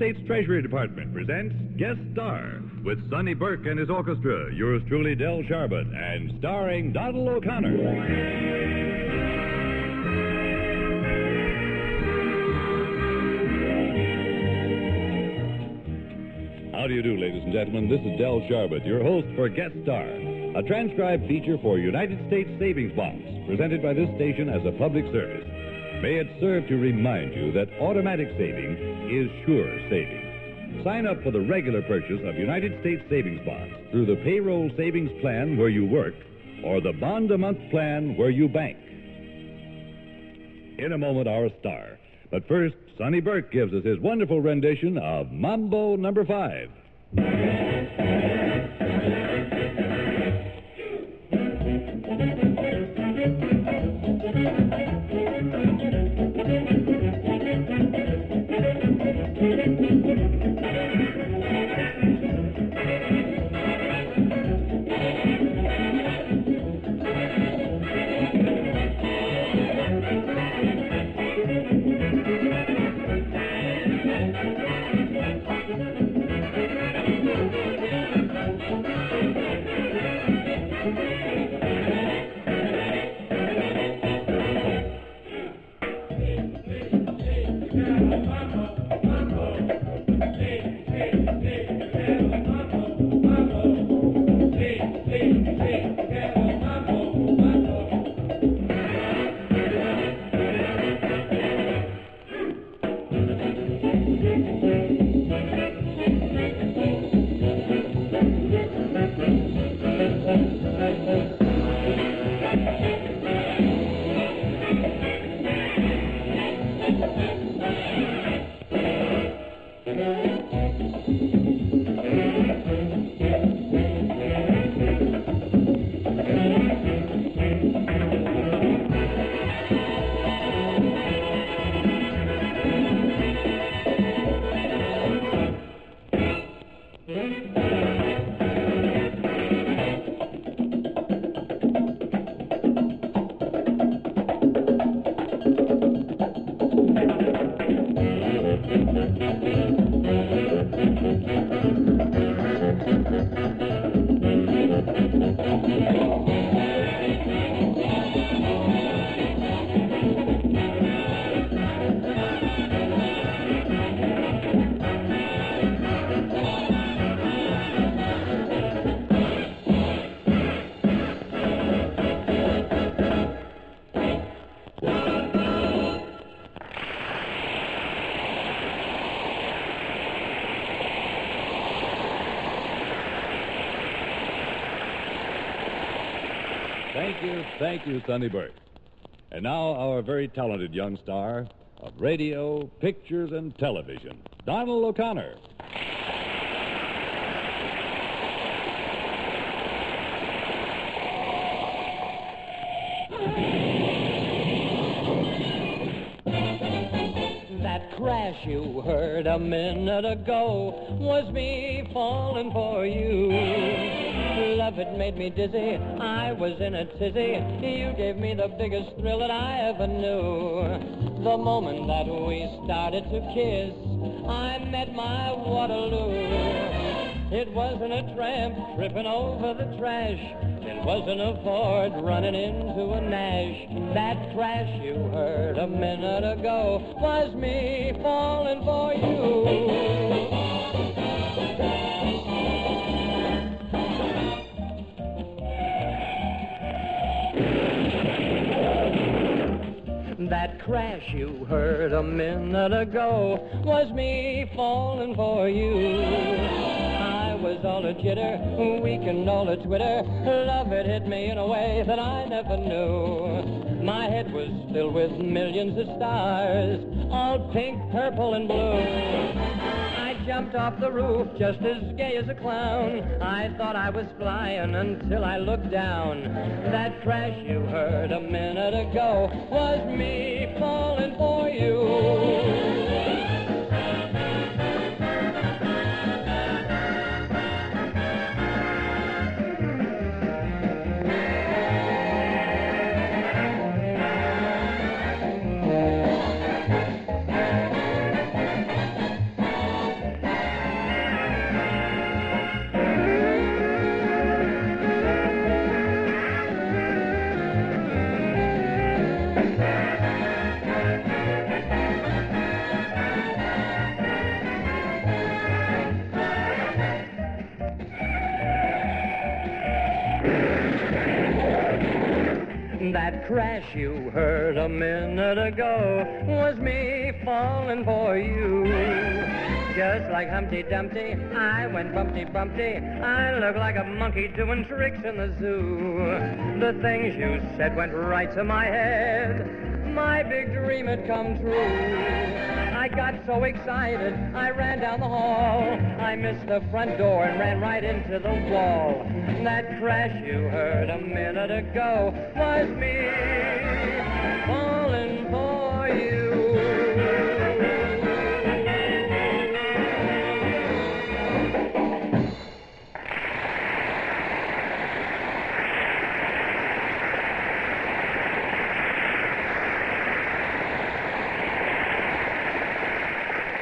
States Treasury Department presents Guest Star with Sonny Burke and his orchestra, yours truly, Del Sharbutt, and starring Donald O'Connor. How do you do, ladies and gentlemen? This is Del Sharbutt, your host for Guest Star, a transcribed feature for United States Savings Bonds, presented by this station as a public service. May it serve to remind you that automatic saving is sure saving. Sign up for the regular purchase of United States Savings Bonds through the payroll savings plan where you work or the bond a month plan where you bank. In a moment, our star. But first, Sonny Burke gives us his wonderful rendition of Mambo Number Five. Thank you, thank you, Burke. And now our very talented young star of radio, pictures, and television, Donald O'Connor. That crash you heard a minute ago was me falling for you. Love, it made me dizzy. I was in a tizzy. You gave me the biggest thrill that I ever knew. The moment that we started to kiss, I met my Waterloo. It wasn't a tramp tripping over the trash. It wasn't a Ford running into a Nash. That crash you heard a minute ago was me falling for you. That crash you heard a minute ago was me falling for you. Was all a jitter, weak and all a twitter. Love it hit me in a way that I never knew. My head was filled with millions of stars, all pink, purple, and blue. I jumped off the roof just as gay as a clown. I thought I was flying until I looked down. That crash you heard a minute ago was me falling for you. That crash you heard a minute ago was me falling for you. Just like Humpty Dumpty, I went bumpty bumpty. I look like a monkey doing tricks in the zoo. The things you said went right to my head. My big dream had come true. Got so excited, I ran down the hall. I missed the front door and ran right into the wall. That crash you heard a minute ago was me falling for you.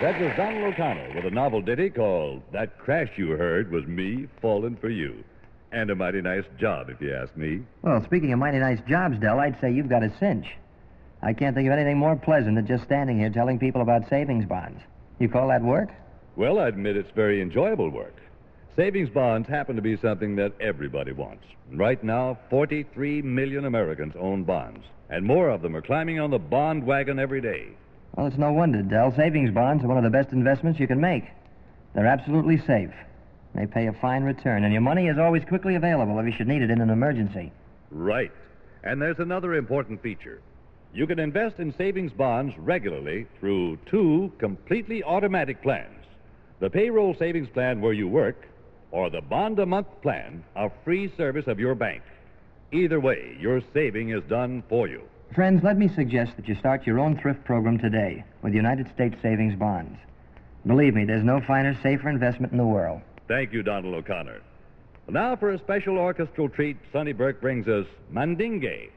That was Donald O'Connor with a novel ditty called That Crash You Heard Was Me Falling for You. And a mighty nice job, if you ask me. Well, speaking of mighty nice jobs, Del, I'd say you've got a cinch. I can't think of anything more pleasant than just standing here telling people about savings bonds. You call that work? Well, I admit it's very enjoyable work. Savings bonds happen to be something that everybody wants. Right now, 43 million Americans own bonds, and more of them are climbing on the bond wagon every day. Well, it's no wonder, Del. Savings bonds are one of the best investments you can make. They're absolutely safe. They pay a fine return, and your money is always quickly available if you should need it in an emergency. Right. And there's another important feature. You can invest in savings bonds regularly through two completely automatic plans the payroll savings plan where you work, or the bond a month plan, a free service of your bank. Either way, your saving is done for you. Friends, let me suggest that you start your own thrift program today with United States Savings Bonds. Believe me, there's no finer, safer investment in the world. Thank you, Donald O'Connor. Now, for a special orchestral treat, Sonny Burke brings us Mandingue.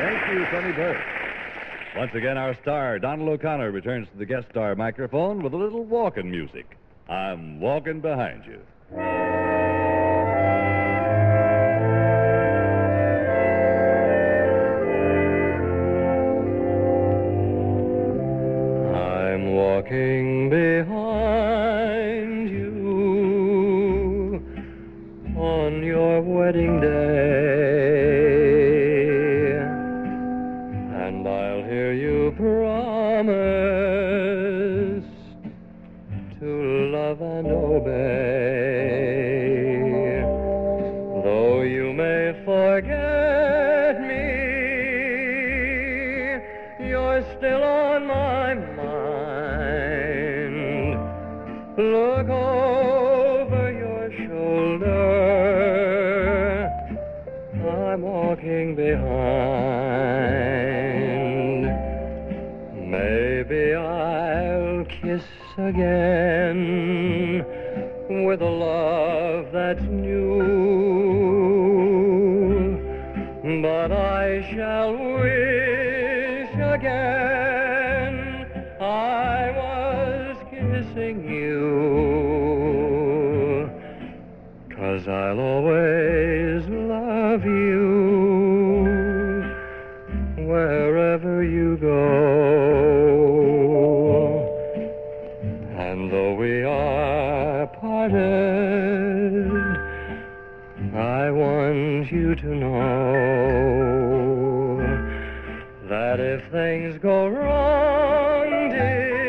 Thank you, Sonny Burke. Once again, our star, Donald O'Connor, returns to the guest star microphone with a little walking music. I'm walking behind you. I'm walking behind you on your wedding day, over your shoulder. I'm walking behind. Maybe I'll kiss again with a love that's new. But I shall wish again I was kissing you. Cause I'll always love you wherever you go. And though we are parted, I want you to know that if things go wrong, dear,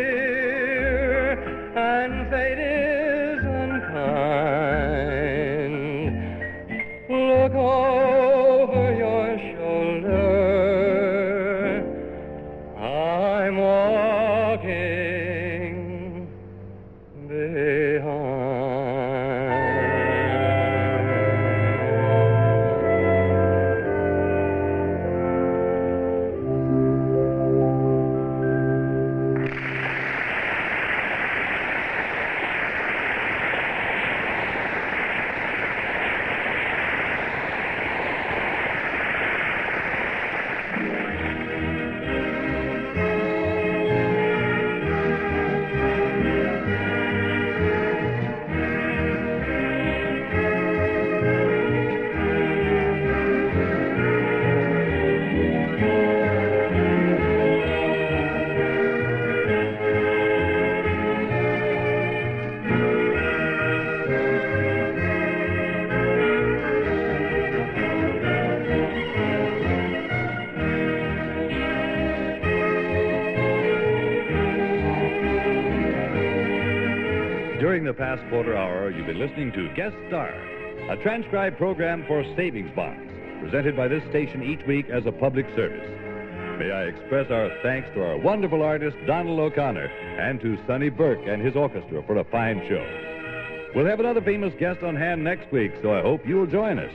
past quarter hour, you've been listening to Guest Star, a transcribed program for savings bonds, presented by this station each week as a public service. May I express our thanks to our wonderful artist, Donald O'Connor, and to Sonny Burke and his orchestra for a fine show. We'll have another famous guest on hand next week, so I hope you'll join us.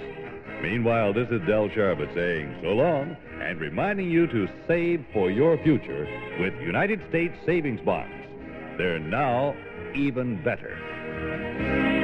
Meanwhile, this is Del Sharbutt saying so long and reminding you to save for your future with United States savings bonds. They're now even better. Música